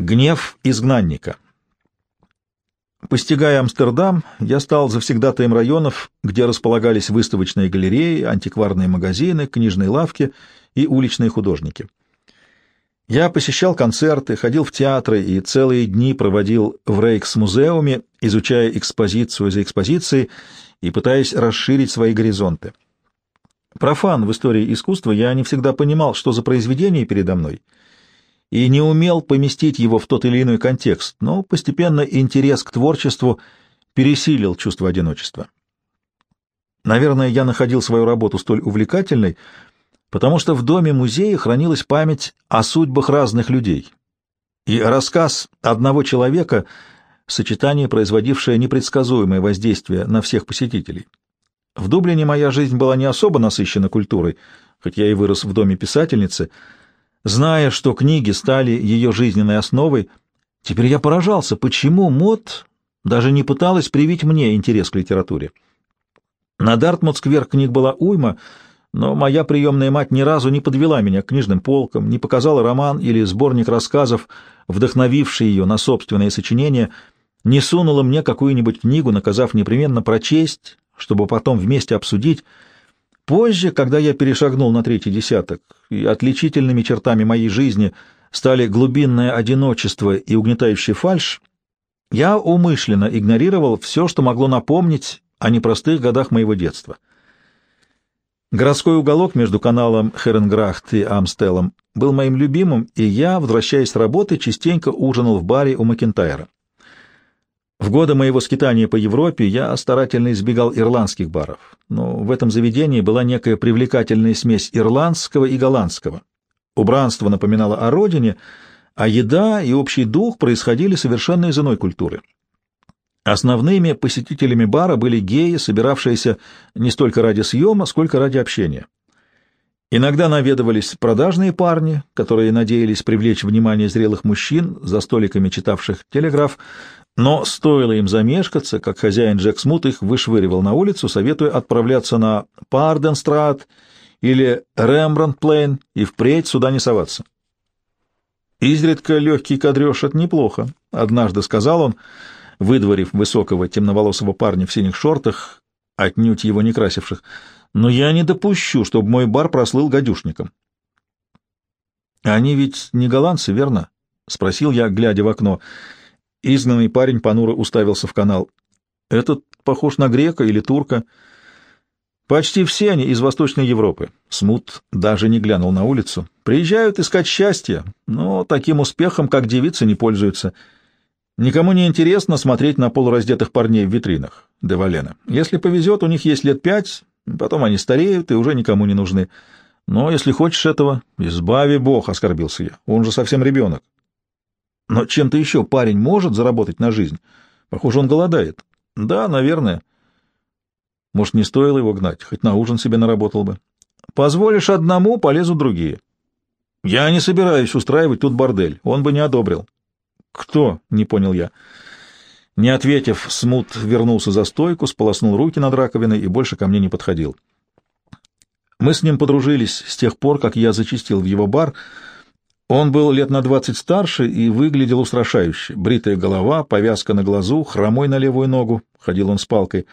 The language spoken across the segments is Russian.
Гнев изгнанника. Постигая Амстердам, я стал завсегдатаем районов, где располагались выставочные галереи, антикварные магазины, книжные лавки и уличные художники. Я посещал концерты, ходил в театры и целые дни проводил в Рейкс-музеуме, изучая экспозицию за экспозицией и пытаясь расширить свои горизонты. Профан в истории искусства я не всегда понимал, что за произведение передо мной — и не умел поместить его в тот или иной контекст, но постепенно интерес к творчеству пересилил чувство одиночества. Наверное, я находил свою работу столь увлекательной, потому что в доме музея хранилась память о судьбах разных людей. И рассказ одного человека — сочетание, производившее непредсказуемое воздействие на всех посетителей. В Дублине моя жизнь была не особо насыщена культурой, хоть я и вырос в доме писательницы — Зная, что книги стали ее жизненной основой, теперь я поражался, почему Мот даже не пыталась привить мне интерес к литературе. На Дартмут-сквер книг была уйма, но моя приемная мать ни разу не подвела меня к книжным полкам, не показала роман или сборник рассказов, вдохновивший ее на собственные сочинения, не сунула мне какую-нибудь книгу, наказав непременно прочесть, чтобы потом вместе обсудить, Позже, когда я перешагнул на третий десяток, и отличительными чертами моей жизни стали глубинное одиночество и угнетающий фальшь, я умышленно игнорировал все, что могло напомнить о непростых годах моего детства. Городской уголок между каналом Херенграхт и Амстелом был моим любимым, и я, возвращаясь с работы, частенько ужинал в баре у Макентайра. В годы моего скитания по Европе я старательно избегал ирландских баров, но в этом заведении была некая привлекательная смесь ирландского и голландского. Убранство напоминало о родине, а еда и общий дух происходили совершенно из иной культуры. Основными посетителями бара были геи, собиравшиеся не столько ради съема, сколько ради общения. Иногда наведывались продажные парни, которые надеялись привлечь внимание зрелых мужчин за столиками читавших телеграф, но стоило им замешкаться, как хозяин Джек Смут их вышвыривал на улицу, советуя отправляться на Парденстрат или Рембрандт-Плейн и впредь сюда не соваться. «Изредка легкий кадреж — это неплохо», — однажды сказал он, выдворив высокого темноволосого парня в синих шортах, отнюдь его не красивших, «но я не допущу, чтобы мой бар прослыл гадюшником». «Они ведь не голландцы, верно?» — спросил я, глядя в окно. Изгнанный парень понуро уставился в канал. «Этот похож на грека или турка?» «Почти все они из Восточной Европы». Смут даже не глянул на улицу. «Приезжают искать счастье, но таким успехом, как девицы, не пользуются. Никому не интересно смотреть на полураздетых парней в витринах, Девалена. Если повезет, у них есть лет пять, потом они стареют и уже никому не нужны. Но если хочешь этого, избави Бог, — оскорбился я. Он же совсем ребенок. Но чем-то еще парень может заработать на жизнь. Похоже, он голодает. Да, наверное. Может, не стоило его гнать, хоть на ужин себе наработал бы. Позволишь одному, полезут другие. Я не собираюсь устраивать тут бордель, он бы не одобрил. Кто? — не понял я. Не ответив, Смут вернулся за стойку, сполоснул руки над раковиной и больше ко мне не подходил. Мы с ним подружились с тех пор, как я зачистил в его бар — он был лет на двадцать старше и выглядел устрашающе. Бритая голова, повязка на глазу, хромой на левую ногу. Ходил он с палкой.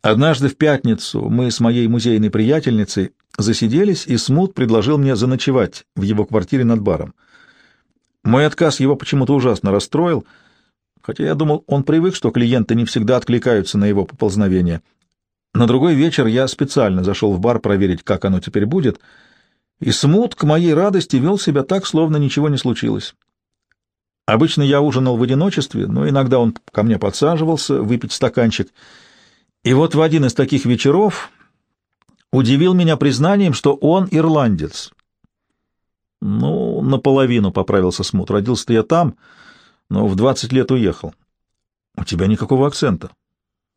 Однажды в пятницу мы с моей музейной приятельницей засиделись, и Смут предложил мне заночевать в его квартире над баром. Мой отказ его почему-то ужасно расстроил, хотя я думал, он привык, что клиенты не всегда откликаются на его поползновения. На другой вечер я специально зашел в бар проверить, как оно теперь будет — и Смут, к моей радости, вел себя так, словно ничего не случилось. Обычно я ужинал в одиночестве, но иногда он ко мне подсаживался выпить стаканчик. И вот в один из таких вечеров удивил меня признанием, что он ирландец. Ну, наполовину поправился Смут. Родился-то я там, но в двадцать лет уехал. У тебя никакого акцента.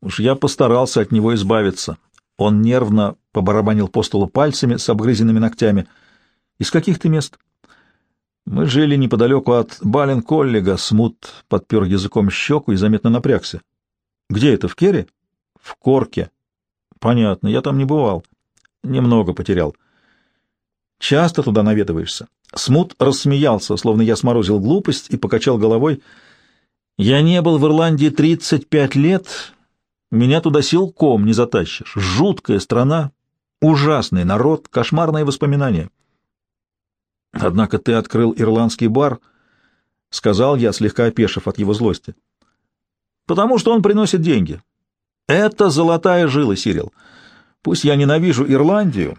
Уж я постарался от него избавиться. Он нервно побарабанил по столу пальцами с обгрызенными ногтями. «Из каких ты мест?» «Мы жили неподалеку от Бален-Коллега», — Смут подпер языком щеку и заметно напрягся. «Где это, в Кере?» «В Корке». «Понятно, я там не бывал. Немного потерял». «Часто туда наведываешься?» Смут рассмеялся, словно я сморозил глупость, и покачал головой. «Я не был в Ирландии 35 лет. Меня туда силком не затащишь. Жуткая страна, ужасный народ, кошмарные воспоминания». «Однако ты открыл ирландский бар», — сказал я, слегка опешив от его злости. «Потому что он приносит деньги. Это золотая жила, Сирил. Пусть я ненавижу Ирландию,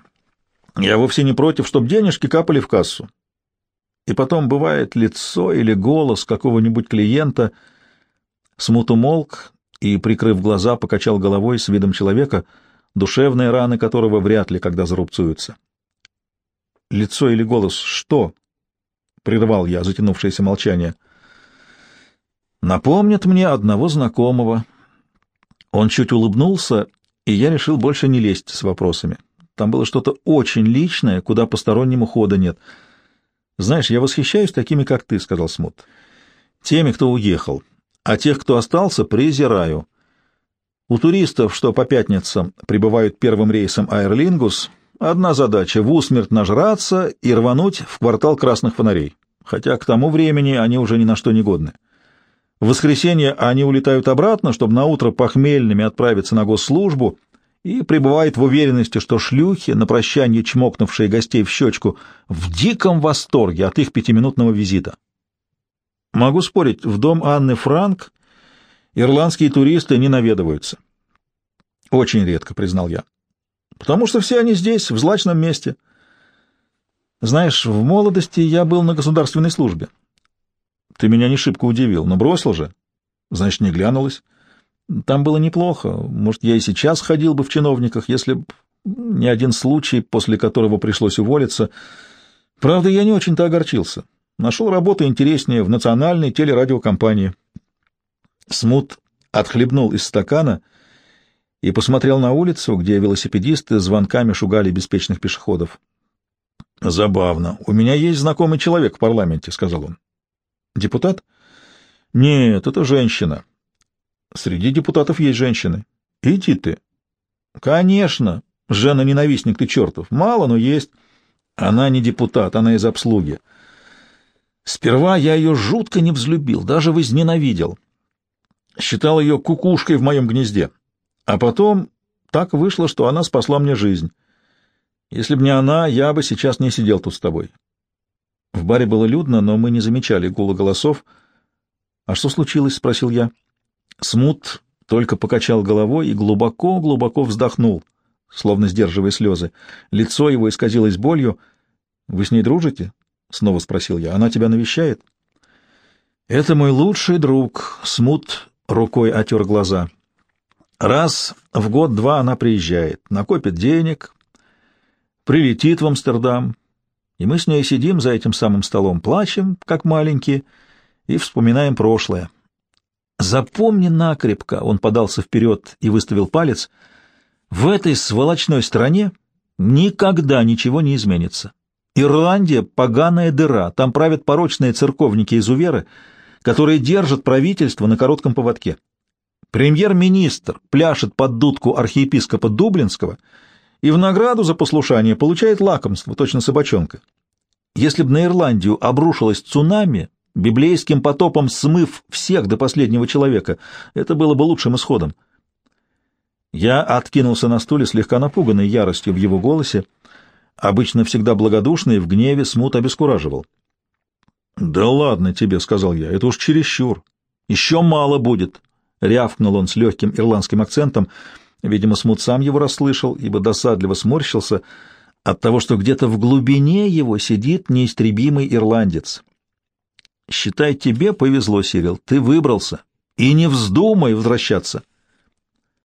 я вовсе не против, чтобы денежки капали в кассу. И потом бывает лицо или голос какого-нибудь клиента. Смут умолк и, прикрыв глаза, покачал головой с видом человека, душевные раны которого вряд ли когда зарубцуются. «Лицо или голос что?» — прервал я затянувшееся молчание. «Напомнят мне одного знакомого». Он чуть улыбнулся, и я решил больше не лезть с вопросами. Там было что-то очень личное, куда постороннему хода нет — «Знаешь, я восхищаюсь такими, как ты», — сказал Смут. «Теми, кто уехал, а тех, кто остался, презираю. У туристов, что по пятницам прибывают первым рейсом Аэрлингус, одна задача — в усмерть нажраться и рвануть в квартал красных фонарей, хотя к тому времени они уже ни на что не годны. В воскресенье они улетают обратно, чтобы наутро похмельными отправиться на госслужбу — и пребывает в уверенности, что шлюхи, на прощание чмокнувшие гостей в щечку, в диком восторге от их пятиминутного визита. Могу спорить, в дом Анны Франк ирландские туристы не наведываются. Очень редко, признал я. Потому что все они здесь, в злачном месте. Знаешь, в молодости я был на государственной службе. Ты меня не шибко удивил, но бросил же. Значит, не глянулась. Там было неплохо. Может, я и сейчас ходил бы в чиновниках, если б не один случай, после которого пришлось уволиться. Правда, я не очень-то огорчился. Нашел работу интереснее в национальной телерадиокомпании. Смут отхлебнул из стакана и посмотрел на улицу, где велосипедисты звонками шугали беспечных пешеходов. «Забавно. У меня есть знакомый человек в парламенте», — сказал он. «Депутат?» «Нет, это женщина. Среди депутатов есть женщины. Иди ты. Конечно. Жена-ненавистник ты чертов. Мало, но есть. Она не депутат, она из обслуги. Сперва я ее жутко не взлюбил, даже возненавидел. Считал ее кукушкой в моем гнезде. А потом так вышло, что она спасла мне жизнь. Если бы не она, я бы сейчас не сидел тут с тобой. В баре было людно, но мы не замечали гула голосов. — А что случилось? — спросил я. — Смут только покачал головой и глубоко-глубоко вздохнул, словно сдерживая слезы. Лицо его исказилось болью. — Вы с ней дружите? — снова спросил я. — Она тебя навещает? — Это мой лучший друг. Смут рукой отер глаза. Раз в год-два она приезжает, накопит денег, прилетит в Амстердам, и мы с ней сидим за этим самым столом, плачем, как маленькие, и вспоминаем прошлое. Запомни накрепко, он подался вперед и выставил палец, в этой сволочной стране никогда ничего не изменится. Ирландия — поганая дыра, там правят порочные церковники-изуверы, которые держат правительство на коротком поводке. Премьер-министр пляшет под дудку архиепископа Дублинского и в награду за послушание получает лакомство, точно собачонка. Если бы на Ирландию обрушилось цунами, библейским потопом смыв всех до последнего человека. Это было бы лучшим исходом. Я откинулся на стуле, слегка напуганный яростью в его голосе. Обычно всегда благодушный, в гневе смут обескураживал. — Да ладно тебе, — сказал я, — это уж чересчур. Еще мало будет, — рявкнул он с легким ирландским акцентом. Видимо, смут сам его расслышал, ибо досадливо сморщился от того, что где-то в глубине его сидит неистребимый ирландец. Считай, тебе повезло, Сирил, ты выбрался. И не вздумай возвращаться.